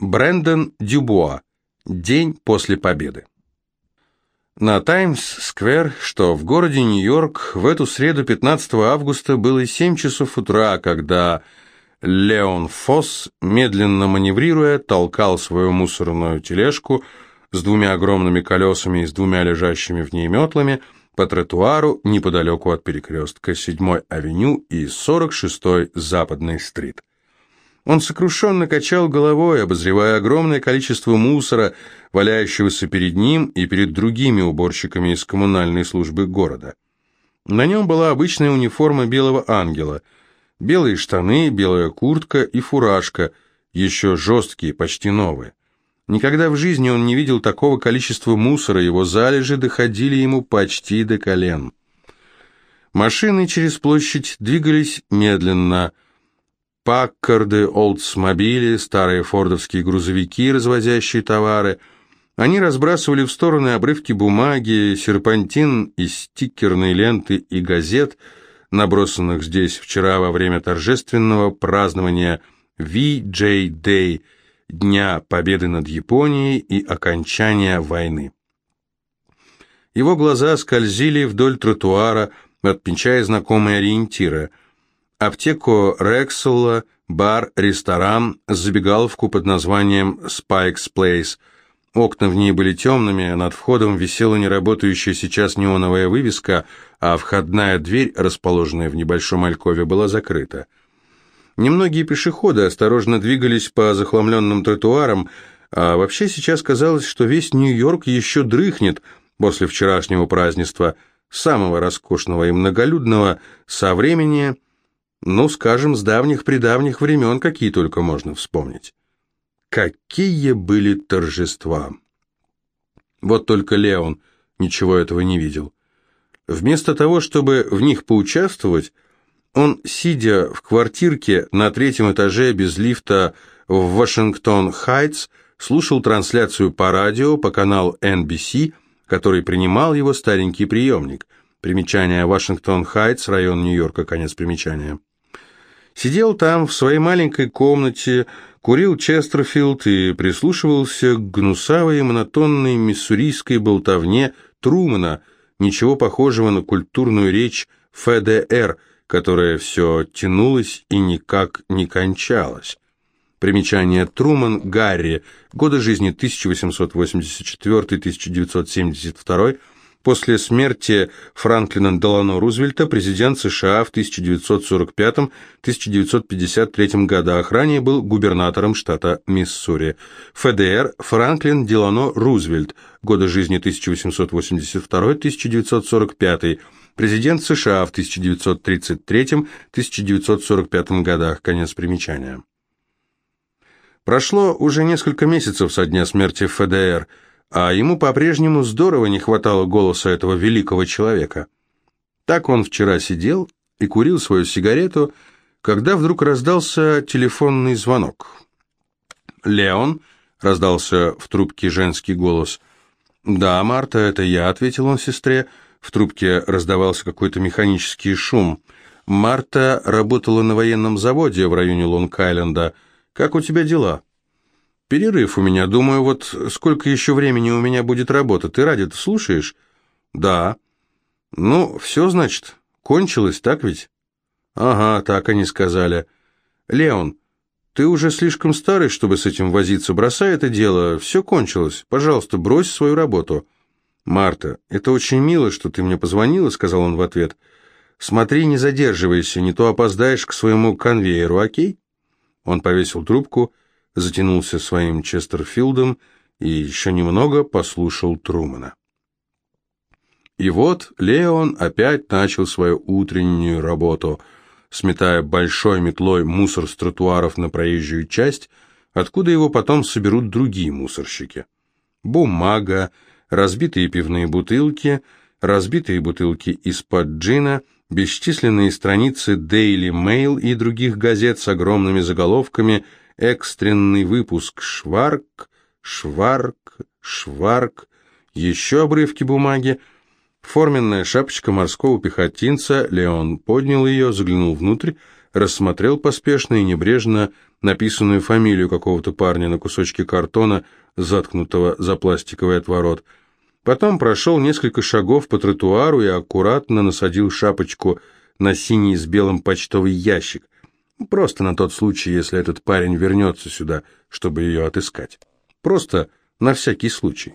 Брэндон Дюбуа. День после победы. На Таймс-сквер, что в городе Нью-Йорк, в эту среду 15 августа было 7 часов утра, когда Леон Фосс, медленно маневрируя, толкал свою мусорную тележку с двумя огромными колесами и с двумя лежащими в ней метлами по тротуару неподалеку от перекрестка 7-й авеню и 46-й Западной стрит. Он сокрушенно качал головой, обозревая огромное количество мусора, валяющегося перед ним и перед другими уборщиками из коммунальной службы города. На нем была обычная униформа белого ангела, белые штаны, белая куртка и фуражка, еще жесткие, почти новые. Никогда в жизни он не видел такого количества мусора, его залежи доходили ему почти до колен. Машины через площадь двигались медленно – Паккарды, Олдсмобили, старые фордовские грузовики, развозящие товары. Они разбрасывали в стороны обрывки бумаги, серпантин и стикерные ленты и газет, набросанных здесь вчера во время торжественного празднования VJ Day, Дня Победы над Японией и окончания войны. Его глаза скользили вдоль тротуара, отмечая знакомые ориентиры – аптеку Рексела, бар, ресторан, забегаловку под названием Spike's Place. Окна в ней были темными, над входом висела неработающая сейчас неоновая вывеска, а входная дверь, расположенная в небольшом алькове, была закрыта. Немногие пешеходы осторожно двигались по захламленным тротуарам, а вообще сейчас казалось, что весь Нью-Йорк еще дрыхнет после вчерашнего празднества, самого роскошного и многолюдного, со времени ну, скажем, с давних-предавних времен, какие только можно вспомнить. Какие были торжества! Вот только Леон ничего этого не видел. Вместо того, чтобы в них поучаствовать, он, сидя в квартирке на третьем этаже без лифта в Вашингтон-Хайтс, слушал трансляцию по радио по каналу NBC, который принимал его старенький приемник. Примечание Вашингтон-Хайтс, район Нью-Йорка, конец примечания. Сидел там, в своей маленькой комнате, курил Честерфилд и прислушивался к гнусавой монотонной миссурийской болтовне Трумана, ничего похожего на культурную речь ФДР, которая все тянулась и никак не кончалась. Примечание. Труман Гарри, годы жизни 1884-1972, После смерти Франклина Делано Рузвельта президент США в 1945-1953 годах, ранее был губернатором штата Миссури. ФДР Франклин Делано Рузвельт, годы жизни 1882-1945, президент США в 1933-1945 годах, конец примечания. Прошло уже несколько месяцев со дня смерти ФДР – а ему по-прежнему здорово не хватало голоса этого великого человека. Так он вчера сидел и курил свою сигарету, когда вдруг раздался телефонный звонок. «Леон?» — раздался в трубке женский голос. «Да, Марта, это я», — ответил он сестре. В трубке раздавался какой-то механический шум. «Марта работала на военном заводе в районе Лонг-Айленда. Как у тебя дела?» Перерыв у меня. Думаю, вот сколько еще времени у меня будет работа. Ты радио слушаешь? Да. Ну, все, значит, кончилось, так ведь? Ага, так они сказали. Леон, ты уже слишком старый, чтобы с этим возиться. Бросай это дело. Все кончилось. Пожалуйста, брось свою работу. Марта, это очень мило, что ты мне позвонила, сказал он в ответ. Смотри, не задерживайся, не то опоздаешь к своему конвейеру, окей? Он повесил трубку затянулся своим Честерфилдом и еще немного послушал Трумана. И вот Леон опять начал свою утреннюю работу, сметая большой метлой мусор с тротуаров на проезжую часть, откуда его потом соберут другие мусорщики. Бумага, разбитые пивные бутылки, разбитые бутылки из-под джина, бесчисленные страницы Daily Mail и других газет с огромными заголовками – экстренный выпуск шварк, шварк, шварк, еще обрывки бумаги, форменная шапочка морского пехотинца, Леон поднял ее, заглянул внутрь, рассмотрел поспешно и небрежно написанную фамилию какого-то парня на кусочке картона, заткнутого за пластиковый отворот. Потом прошел несколько шагов по тротуару и аккуратно насадил шапочку на синий с белым почтовый ящик. Просто на тот случай, если этот парень вернется сюда, чтобы ее отыскать. Просто на всякий случай.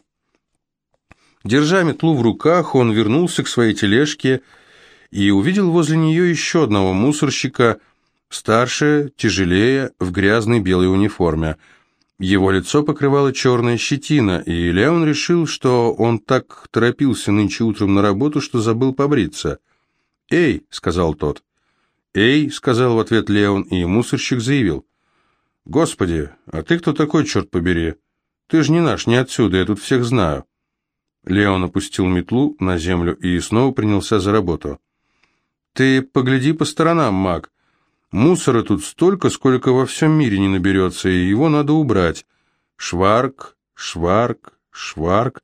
Держа метлу в руках, он вернулся к своей тележке и увидел возле нее еще одного мусорщика, старше, тяжелее, в грязной белой униформе. Его лицо покрывало черная щетина, и Леон решил, что он так торопился нынче утром на работу, что забыл побриться. «Эй!» — сказал тот. «Эй!» — сказал в ответ Леон, и мусорщик заявил. «Господи, а ты кто такой, черт побери? Ты же не наш, не отсюда, я тут всех знаю». Леон опустил метлу на землю и снова принялся за работу. «Ты погляди по сторонам, маг. Мусора тут столько, сколько во всем мире не наберется, и его надо убрать. Шварк, шварк, шварк.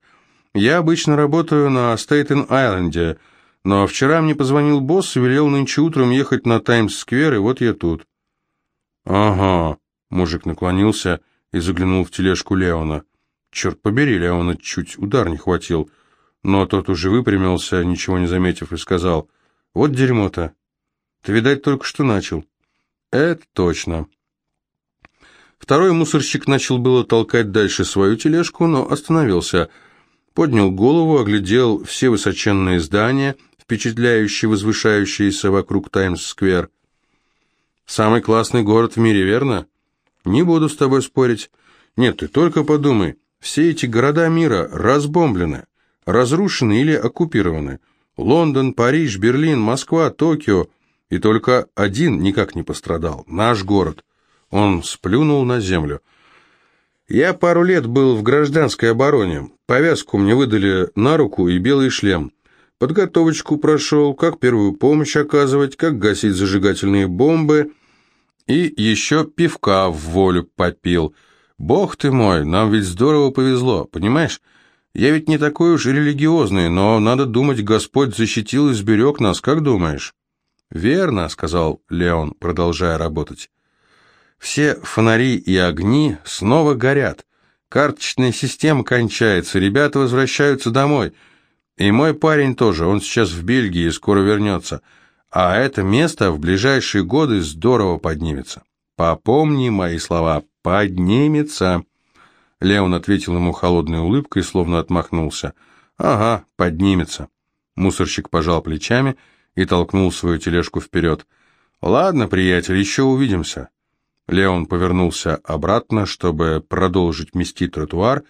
Я обычно работаю на Стейтен-Айленде, но вчера мне позвонил босс и велел нынче утром ехать на Таймс-сквер, и вот я тут». «Ага», — мужик наклонился и заглянул в тележку Леона. Черт побери, Леона чуть удар не хватил, но тот уже выпрямился, ничего не заметив, и сказал, «Вот дерьмо-то! Ты, видать, только что начал». «Это точно». Второй мусорщик начал было толкать дальше свою тележку, но остановился, поднял голову, оглядел все высоченные здания, впечатляющие, возвышающиеся вокруг Таймс-сквер. «Самый классный город в мире, верно?» «Не буду с тобой спорить. Нет, ты только подумай. Все эти города мира разбомблены, разрушены или оккупированы. Лондон, Париж, Берлин, Москва, Токио. И только один никак не пострадал. Наш город. Он сплюнул на землю. Я пару лет был в гражданской обороне. Повязку мне выдали на руку и белый шлем. Подготовочку прошел, как первую помощь оказывать, как гасить зажигательные бомбы. И еще пивка в волю попил – Бог ты мой, нам ведь здорово повезло, понимаешь? Я ведь не такой уж религиозный, но, надо думать, Господь защитил и сберег нас, как думаешь?» «Верно», — сказал Леон, продолжая работать. «Все фонари и огни снова горят. Карточная система кончается, ребята возвращаются домой. И мой парень тоже, он сейчас в Бельгии и скоро вернется. А это место в ближайшие годы здорово поднимется. Попомни мои слова, поднимется. Леон ответил ему холодной улыбкой, словно отмахнулся. Ага, поднимется. Мусорщик пожал плечами и толкнул свою тележку вперед. Ладно, приятель, еще увидимся. Леон повернулся обратно, чтобы продолжить мести тротуар,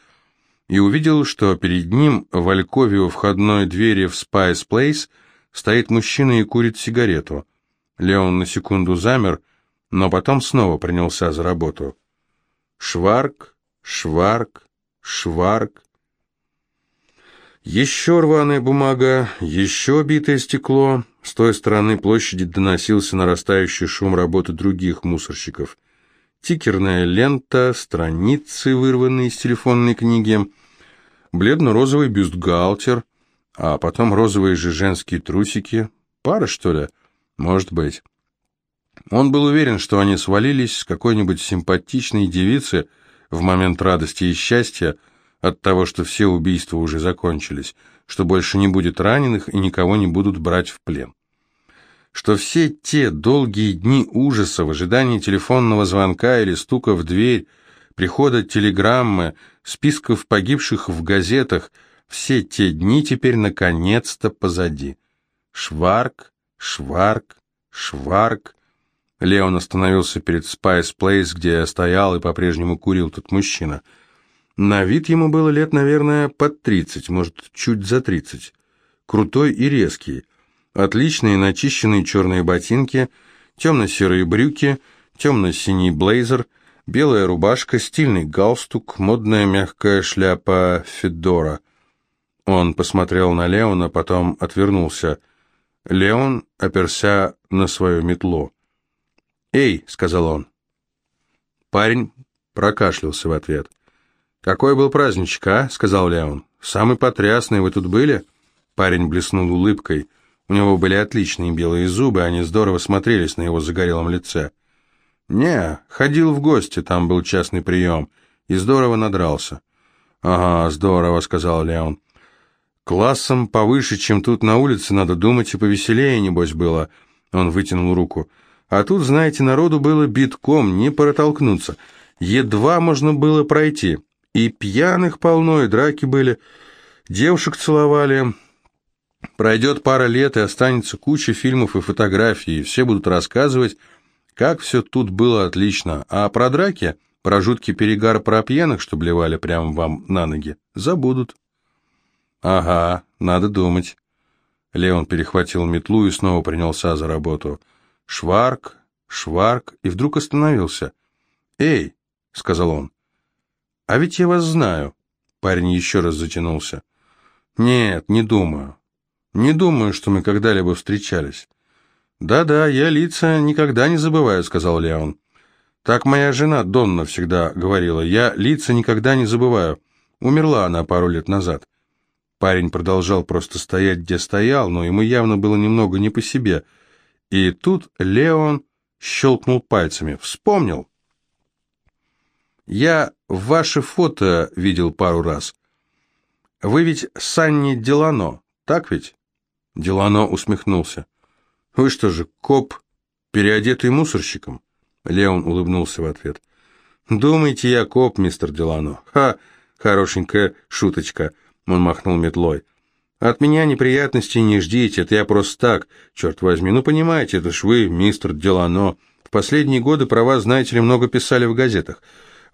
и увидел, что перед ним в алькове у входной двери в Spice Place стоит мужчина и курит сигарету. Леон на секунду замер, но потом снова принялся за работу. Шварк, шварк, шварк. Еще рваная бумага, еще битое стекло. С той стороны площади доносился нарастающий шум работы других мусорщиков. Тикерная лента, страницы, вырванные из телефонной книги, бледно-розовый бюстгальтер, а потом розовые же женские трусики. Пара, что ли? Может быть. Он был уверен, что они свалились с какой-нибудь симпатичной девицы в момент радости и счастья от того, что все убийства уже закончились, что больше не будет раненых и никого не будут брать в плен. Что все те долгие дни ужаса в ожидании телефонного звонка или стука в дверь, прихода телеграммы, списков погибших в газетах, все те дни теперь наконец-то позади. Шварк, шварк, шварк, Леон остановился перед Spice Place, где стоял и по-прежнему курил тот мужчина. На вид ему было лет, наверное, под тридцать, может, чуть за тридцать. Крутой и резкий. Отличные начищенные черные ботинки, темно-серые брюки, темно-синий блейзер, белая рубашка, стильный галстук, модная мягкая шляпа Федора. Он посмотрел на Леона, потом отвернулся. Леон оперся на свою метлу. «Эй!» — сказал он. Парень прокашлялся в ответ. «Какой был праздничек, а?» — сказал Леон. «Самый потрясный, вы тут были?» Парень блеснул улыбкой. У него были отличные белые зубы, они здорово смотрелись на его загорелом лице. «Не, ходил в гости, там был частный прием, и здорово надрался». «Ага, здорово», — сказал Леон. «Классом повыше, чем тут на улице, надо думать, и повеселее, небось, было». Он вытянул руку. «А тут, знаете, народу было битком, не протолкнуться. Едва можно было пройти. И пьяных полно, и драки были. Девушек целовали. Пройдет пара лет, и останется куча фильмов и фотографий, и все будут рассказывать, как все тут было отлично. А про драки, про жуткий перегар про пьяных, что блевали прямо вам на ноги, забудут. Ага, надо думать. Леон перехватил метлу и снова принялся за работу. Шварк, шварк, и вдруг остановился. «Эй!» — сказал он. «А ведь я вас знаю». Парень еще раз затянулся. «Нет, не думаю. Не думаю, что мы когда-либо встречались». «Да-да, я лица никогда не забываю», — сказал Леон. «Так моя жена Донна всегда говорила. Я лица никогда не забываю. Умерла она пару лет назад». Парень продолжал просто стоять, где стоял, но ему явно было немного не по себе. И тут Леон щелкнул пальцами. «Вспомнил!» «Я ваше фото видел пару раз. Вы ведь Санни Делано, так ведь?» Делано усмехнулся. «Вы что же, коп, переодетый мусорщиком?» Леон улыбнулся в ответ. «Думаете, я коп, мистер Делано? Ха, хорошенькая шуточка!» Он махнул метлой. «От меня неприятностей не ждите, это я просто так, черт возьми. Ну, понимаете, это ж вы, мистер Делано. В последние годы про вас, знаете ли, много писали в газетах.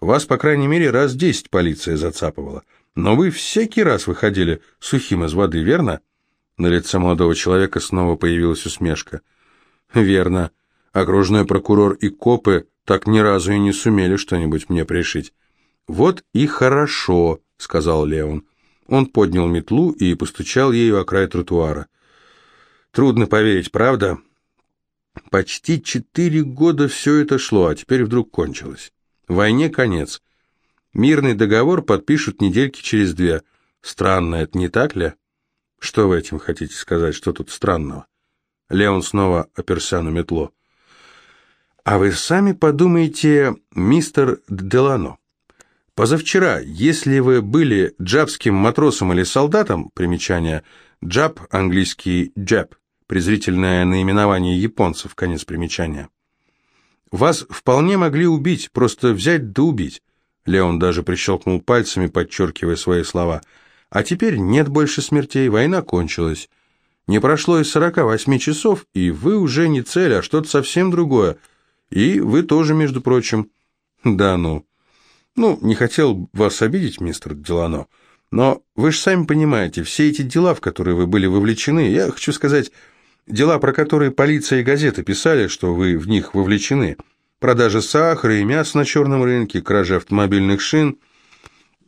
Вас, по крайней мере, раз десять полиция зацапывала. Но вы всякий раз выходили сухим из воды, верно?» На лице молодого человека снова появилась усмешка. «Верно. Окружной прокурор и копы так ни разу и не сумели что-нибудь мне пришить». «Вот и хорошо», — сказал Леон. Он поднял метлу и постучал ею о край тротуара. «Трудно поверить, правда?» Почти четыре года все это шло, а теперь вдруг кончилось. Войне конец. Мирный договор подпишут недельки через две. Странно это, не так ли? Что вы этим хотите сказать? Что тут странного? Леон снова оперся на метло. А вы сами подумайте, мистер Делано. Позавчера, если вы были джабским матросом или солдатом, примечание, джаб, английский джаб, презрительное наименование японцев, конец примечания, вас вполне могли убить, просто взять да убить. Леон даже прищелкнул пальцами, подчеркивая свои слова – а теперь нет больше смертей, война кончилась. Не прошло и 48 часов, и вы уже не цель, а что-то совсем другое. И вы тоже, между прочим. Да ну. Ну, не хотел вас обидеть, мистер Делано, но вы же сами понимаете, все эти дела, в которые вы были вовлечены, я хочу сказать, дела, про которые полиция и газеты писали, что вы в них вовлечены, продажа сахара и мяса на черном рынке, кража автомобильных шин –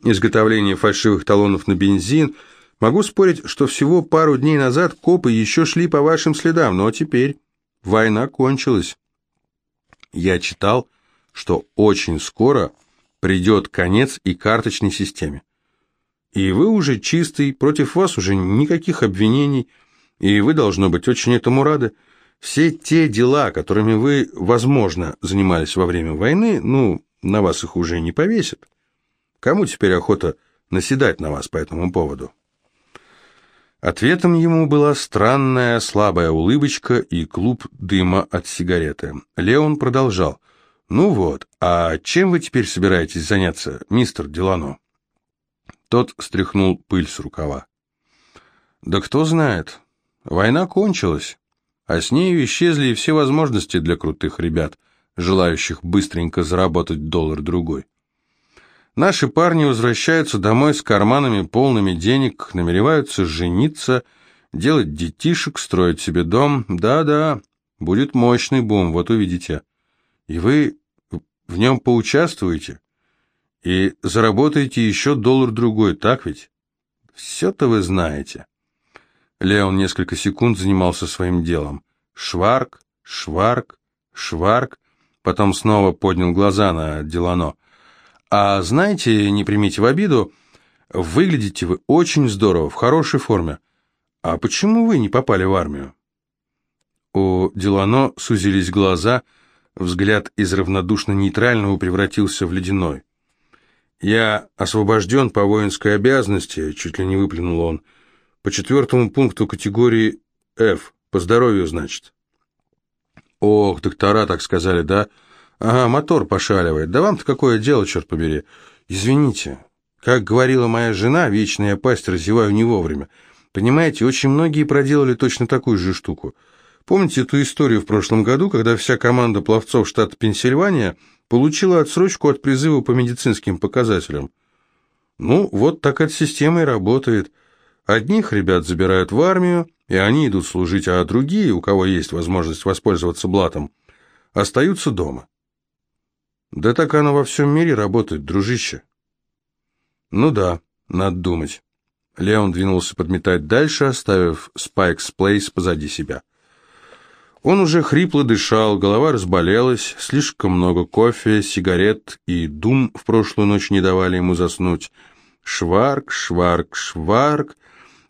изготовление фальшивых талонов на бензин. Могу спорить, что всего пару дней назад копы еще шли по вашим следам, но теперь война кончилась. Я читал, что очень скоро придет конец и карточной системе. И вы уже чистый, против вас уже никаких обвинений, и вы, должно быть, очень этому рады. Все те дела, которыми вы, возможно, занимались во время войны, ну, на вас их уже не повесят. Кому теперь охота наседать на вас по этому поводу?» Ответом ему была странная слабая улыбочка и клуб дыма от сигареты. Леон продолжал. «Ну вот, а чем вы теперь собираетесь заняться, мистер Делано?» Тот стряхнул пыль с рукава. «Да кто знает. Война кончилась, а с нею исчезли и все возможности для крутых ребят, желающих быстренько заработать доллар-другой. Наши парни возвращаются домой с карманами полными денег, намереваются жениться, делать детишек, строить себе дом. Да-да, будет мощный бум, вот увидите. И вы в нем поучаствуете и заработаете еще доллар-другой, так ведь? Все-то вы знаете. Леон несколько секунд занимался своим делом. Шварк, шварк, шварк. Потом снова поднял глаза на Делано. А знаете, не примите в обиду, выглядите вы очень здорово, в хорошей форме. А почему вы не попали в армию? У Делано сузились глаза, взгляд из равнодушно-нейтрального превратился в ледяной. «Я освобожден по воинской обязанности», — чуть ли не выплюнул он, — «по четвертому пункту категории F, по здоровью, значит». «Ох, доктора так сказали, да? Ага, мотор пошаливает. Да вам-то какое дело, черт побери? Извините. Как говорила моя жена, вечно я пасть разеваю не вовремя. Понимаете, очень многие проделали точно такую же штуку. Помните эту историю в прошлом году, когда вся команда пловцов штата Пенсильвания получила отсрочку от призыва по медицинским показателям? Ну, вот так эта система и работает. Одних ребят забирают в армию, и они идут служить, а другие, у кого есть возможность воспользоваться блатом, остаются дома. Да так оно во всем мире работает, дружище. Ну да, надо думать. Леон двинулся подметать дальше, оставив Спайкс Плейс позади себя. Он уже хрипло дышал, голова разболелась, слишком много кофе, сигарет и дум в прошлую ночь не давали ему заснуть. Шварк, шварк, шварк.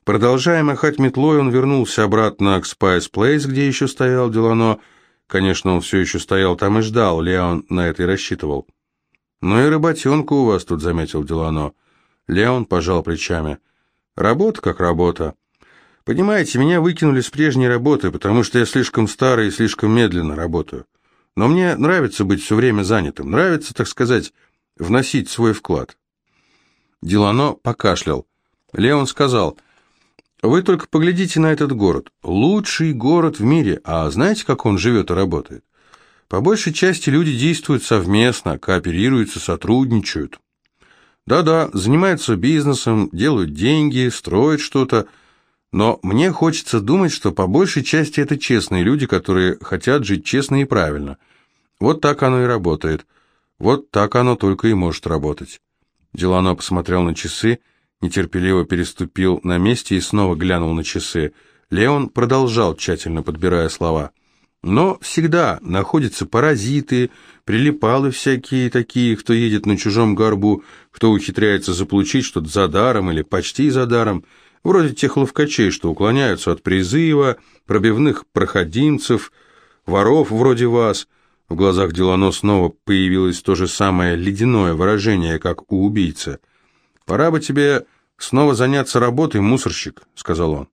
Продолжая махать метлой, он вернулся обратно к Спайс Плейс, где еще стоял Делано, Конечно, он все еще стоял там и ждал, Леон на это и рассчитывал. «Ну и работенка у вас тут», — заметил Делано. Леон пожал плечами. «Работа как работа. Понимаете, меня выкинули с прежней работы, потому что я слишком старый и слишком медленно работаю. Но мне нравится быть все время занятым, нравится, так сказать, вносить свой вклад». Делано покашлял. Леон сказал... Вы только поглядите на этот город. Лучший город в мире. А знаете, как он живет и работает? По большей части люди действуют совместно, кооперируются, сотрудничают. Да-да, занимаются бизнесом, делают деньги, строят что-то. Но мне хочется думать, что по большей части это честные люди, которые хотят жить честно и правильно. Вот так оно и работает. Вот так оно только и может работать. Делано посмотрел на часы нетерпеливо переступил на месте и снова глянул на часы. Леон продолжал, тщательно подбирая слова. Но всегда находятся паразиты, прилипалы всякие такие, кто едет на чужом горбу, кто ухитряется заполучить что-то за даром или почти за даром, вроде тех ловкачей, что уклоняются от призыва, пробивных проходимцев, воров вроде вас. В глазах Делано снова появилось то же самое ледяное выражение, как у убийцы – «Пора бы тебе снова заняться работой, мусорщик», — сказал он.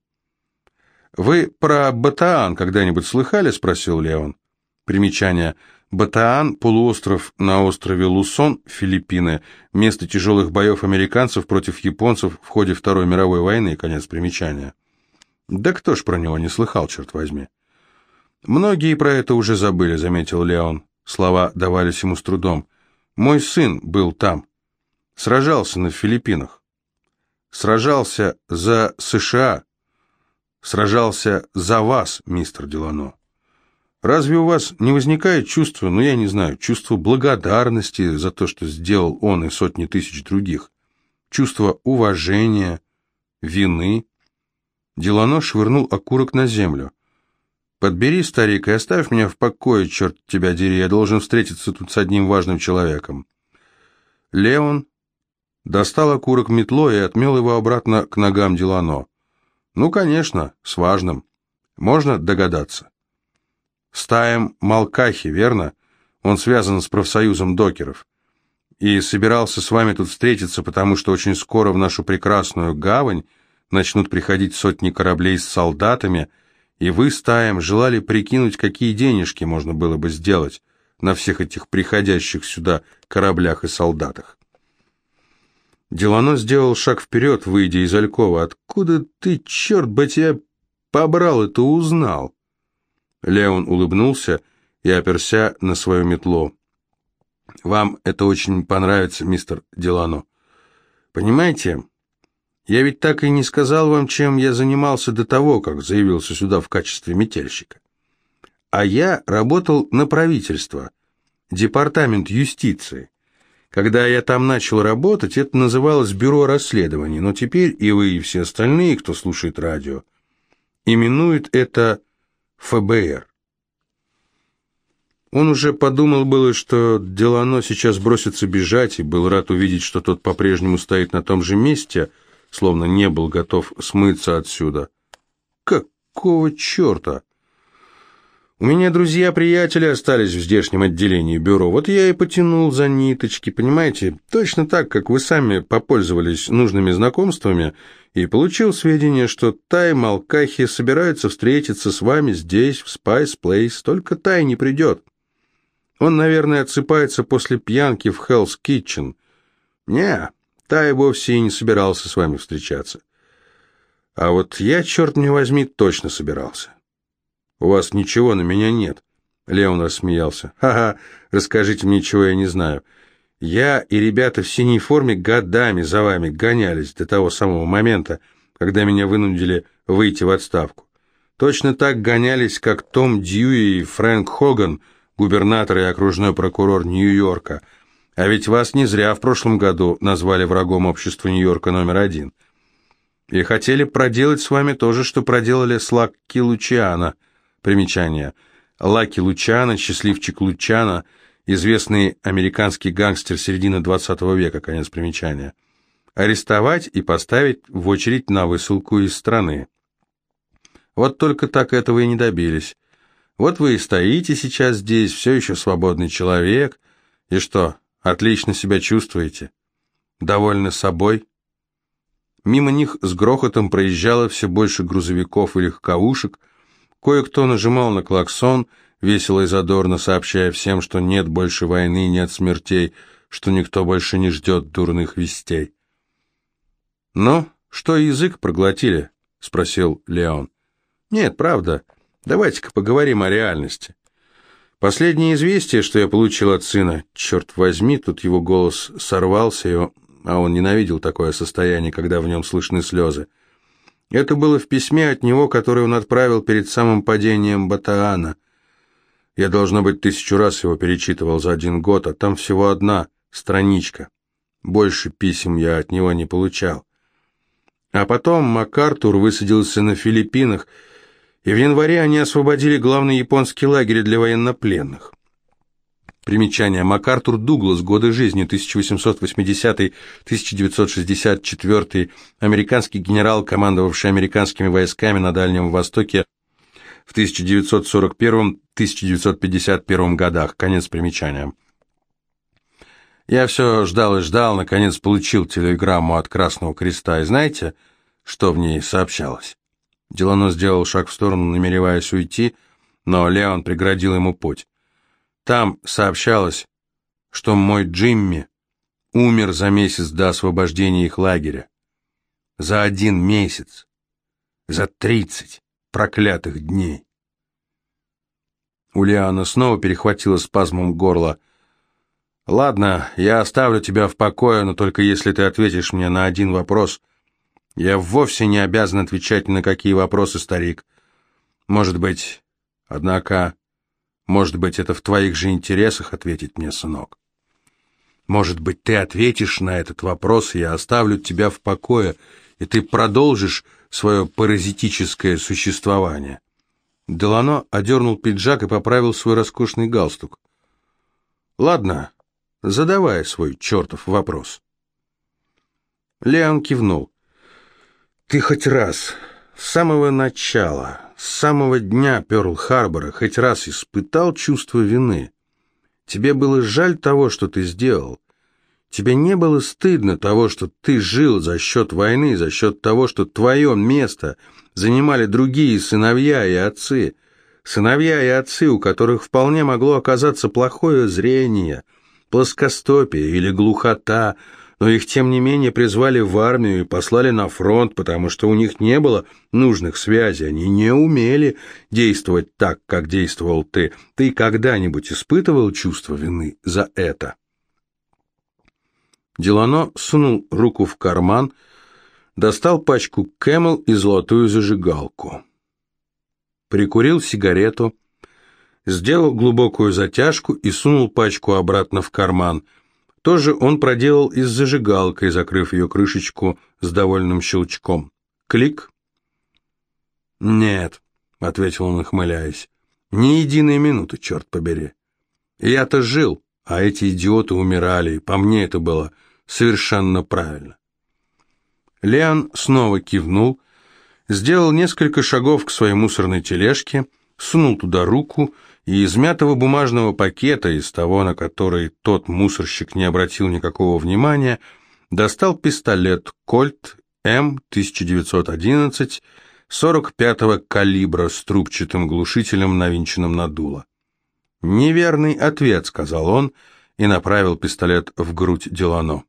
«Вы про Батаан когда-нибудь слыхали?» — спросил Леон. Примечание. Батаан – полуостров на острове Лусон, Филиппины, место тяжелых боев американцев против японцев в ходе Второй мировой войны, конец примечания. Да кто ж про него не слыхал, черт возьми. Многие про это уже забыли, заметил Леон. Слова давались ему с трудом. Мой сын был там сражался на Филиппинах, сражался за США, сражался за вас, мистер Делано. Разве у вас не возникает чувство, ну я не знаю, чувство благодарности за то, что сделал он и сотни тысяч других? Чувство уважения, вины? Делано швырнул окурок на землю. «Подбери, старик, и оставь меня в покое, черт тебя дери, я должен встретиться тут с одним важным человеком». Леон Достал окурок метлой и отмел его обратно к ногам Делано. Ну, конечно, с важным. Можно догадаться. Стаем Малкахи, верно? Он связан с профсоюзом докеров. И собирался с вами тут встретиться, потому что очень скоро в нашу прекрасную гавань начнут приходить сотни кораблей с солдатами, и вы, стаем, желали прикинуть, какие денежки можно было бы сделать на всех этих приходящих сюда кораблях и солдатах. Делано сделал шаг вперед, выйдя из Алькова. «Откуда ты, черт бы тебя побрал, это узнал?» Леон улыбнулся и оперся на свою метлу. «Вам это очень понравится, мистер Делано. Понимаете, я ведь так и не сказал вам, чем я занимался до того, как заявился сюда в качестве метельщика. А я работал на правительство, департамент юстиции. Когда я там начал работать, это называлось бюро расследований, но теперь и вы, и все остальные, кто слушает радио, именуют это ФБР. Он уже подумал было, что Делано сейчас бросится бежать, и был рад увидеть, что тот по-прежнему стоит на том же месте, словно не был готов смыться отсюда. Какого черта? У меня друзья-приятели остались в здешнем отделении бюро, вот я и потянул за ниточки, понимаете? Точно так, как вы сами попользовались нужными знакомствами и получил сведения, что Тай Малкахи собирается встретиться с вами здесь, в Spice Place, только Тай не придет. Он, наверное, отсыпается после пьянки в Hell's Kitchen. Не, Тай вовсе и не собирался с вами встречаться. А вот я, черт меня возьми, точно собирался. «У вас ничего на меня нет». Леон рассмеялся. «Ха-ха, расскажите мне, чего я не знаю. Я и ребята в синей форме годами за вами гонялись до того самого момента, когда меня вынудили выйти в отставку. Точно так гонялись, как Том Дьюи и Фрэнк Хоган, губернатор и окружной прокурор Нью-Йорка. А ведь вас не зря в прошлом году назвали врагом общества Нью-Йорка номер один. И хотели проделать с вами то же, что проделали с Лакки Лучиано – Примечание. Лаки Лучано, счастливчик Лучано, известный американский гангстер середины 20 века, конец примечания. Арестовать и поставить в очередь на высылку из страны. Вот только так этого и не добились. Вот вы и стоите сейчас здесь, все еще свободный человек. И что, отлично себя чувствуете? Довольны собой? Мимо них с грохотом проезжало все больше грузовиков и легковушек, Кое-кто нажимал на клаксон, весело и задорно сообщая всем, что нет больше войны, нет смертей, что никто больше не ждет дурных вестей. «Ну, что язык проглотили?» — спросил Леон. «Нет, правда. Давайте-ка поговорим о реальности. Последнее известие, что я получил от сына, черт возьми, тут его голос сорвался, а он ненавидел такое состояние, когда в нем слышны слезы. Это было в письме от него, которое он отправил перед самым падением Батаана. Я, должно быть, тысячу раз его перечитывал за один год, а там всего одна страничка. Больше писем я от него не получал. А потом МакАртур высадился на Филиппинах, и в январе они освободили главный японский лагерь для военнопленных. Примечание. МакАртур Дуглас. Годы жизни. 1880-1964. Американский генерал, командовавший американскими войсками на Дальнем Востоке в 1941-1951 годах. Конец примечания. Я все ждал и ждал, наконец получил телеграмму от Красного Креста. И знаете, что в ней сообщалось? Делано сделал шаг в сторону, намереваясь уйти, но Леон преградил ему путь. Там сообщалось, что мой Джимми умер за месяц до освобождения их лагеря. За один месяц. За тридцать проклятых дней. Ульяна снова перехватила спазмом горло. «Ладно, я оставлю тебя в покое, но только если ты ответишь мне на один вопрос. Я вовсе не обязан отвечать на какие вопросы, старик. Может быть, однако...» Может быть, это в твоих же интересах ответить мне, сынок. Может быть, ты ответишь на этот вопрос, и я оставлю тебя в покое, и ты продолжишь свое паразитическое существование. Делано одернул пиджак и поправил свой роскошный галстук. Ладно, задавай свой чертов вопрос. Леон кивнул. Ты хоть раз, с самого начала, с самого дня Пёрл-Харбора хоть раз испытал чувство вины? Тебе было жаль того, что ты сделал? Тебе не было стыдно того, что ты жил за счет войны, за счет того, что твое место занимали другие сыновья и отцы? Сыновья и отцы, у которых вполне могло оказаться плохое зрение, плоскостопие или глухота, но их, тем не менее, призвали в армию и послали на фронт, потому что у них не было нужных связей, они не умели действовать так, как действовал ты. Ты когда-нибудь испытывал чувство вины за это? Делано сунул руку в карман, достал пачку Кэмел и золотую зажигалку. Прикурил сигарету, сделал глубокую затяжку и сунул пачку обратно в карман – то же он проделал и с зажигалкой, закрыв ее крышечку с довольным щелчком. Клик. «Нет», — ответил он, ухмыляясь, — «ни единой минуты, черт побери. Я-то жил, а эти идиоты умирали, и по мне это было совершенно правильно». Леон снова кивнул, сделал несколько шагов к своей мусорной тележке, сунул туда руку и из мятого бумажного пакета, из того, на который тот мусорщик не обратил никакого внимания, достал пистолет «Кольт М-1911» 45-го калибра с трубчатым глушителем, навинченным на дуло. «Неверный ответ», — сказал он, и направил пистолет в грудь Делано.